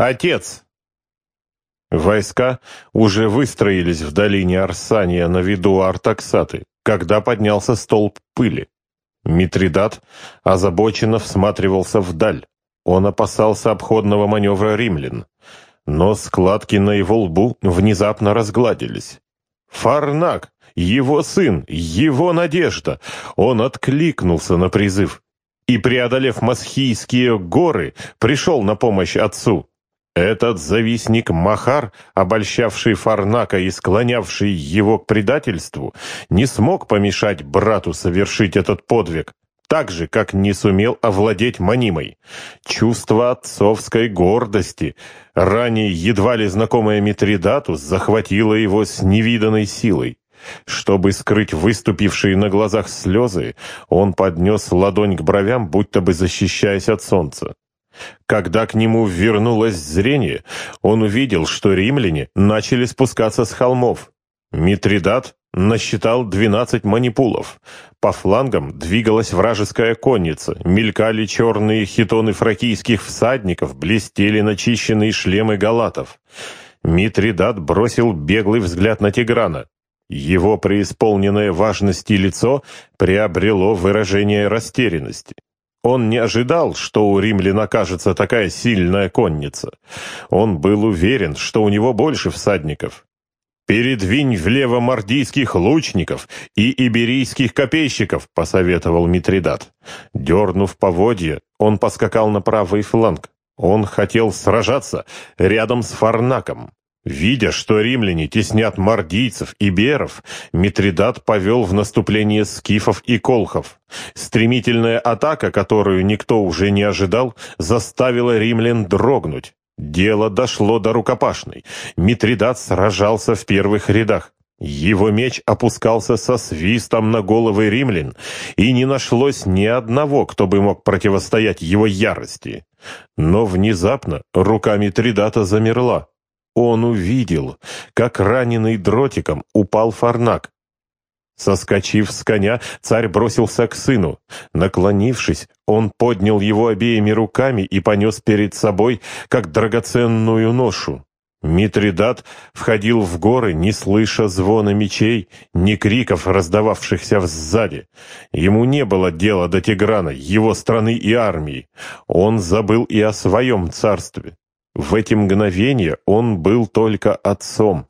«Отец!» Войска уже выстроились в долине Арсания на виду Артаксаты, когда поднялся столб пыли. Митридат озабоченно всматривался вдаль. Он опасался обходного маневра римлян. Но складки на его лбу внезапно разгладились. «Фарнак! Его сын! Его надежда!» Он откликнулся на призыв и, преодолев Масхийские горы, пришел на помощь отцу. Этот завистник Махар, обольщавший Фарнака и склонявший его к предательству, не смог помешать брату совершить этот подвиг, так же, как не сумел овладеть Манимой. Чувство отцовской гордости, ранее едва ли знакомое Митридату, захватило его с невиданной силой. Чтобы скрыть выступившие на глазах слезы, он поднес ладонь к бровям, будто бы защищаясь от солнца. Когда к нему вернулось зрение, он увидел, что римляне начали спускаться с холмов. Митридат насчитал 12 манипулов. По флангам двигалась вражеская конница, мелькали черные хитоны фракийских всадников, блестели начищенные шлемы галатов. Митридат бросил беглый взгляд на Тиграна. Его преисполненное важности лицо приобрело выражение растерянности. Он не ожидал, что у римлян окажется такая сильная конница. Он был уверен, что у него больше всадников. «Передвинь влево мордийских лучников и иберийских копейщиков», — посоветовал Митридат. Дернув поводья, он поскакал на правый фланг. Он хотел сражаться рядом с Фарнаком. Видя, что римляне теснят мордийцев и беров, Митридат повел в наступление скифов и колхов. Стремительная атака, которую никто уже не ожидал, заставила римлян дрогнуть. Дело дошло до рукопашной. Митридат сражался в первых рядах. Его меч опускался со свистом на головы римлян, и не нашлось ни одного, кто бы мог противостоять его ярости. Но внезапно рука Митридата замерла. Он увидел, как раненый дротиком упал Фарнак. Соскочив с коня, царь бросился к сыну. Наклонившись, он поднял его обеими руками и понес перед собой, как драгоценную ношу. Митридат входил в горы, не слыша звона мечей, ни криков, раздававшихся сзади. Ему не было дела до Тиграна, его страны и армии. Он забыл и о своем царстве. В эти мгновения он был только отцом.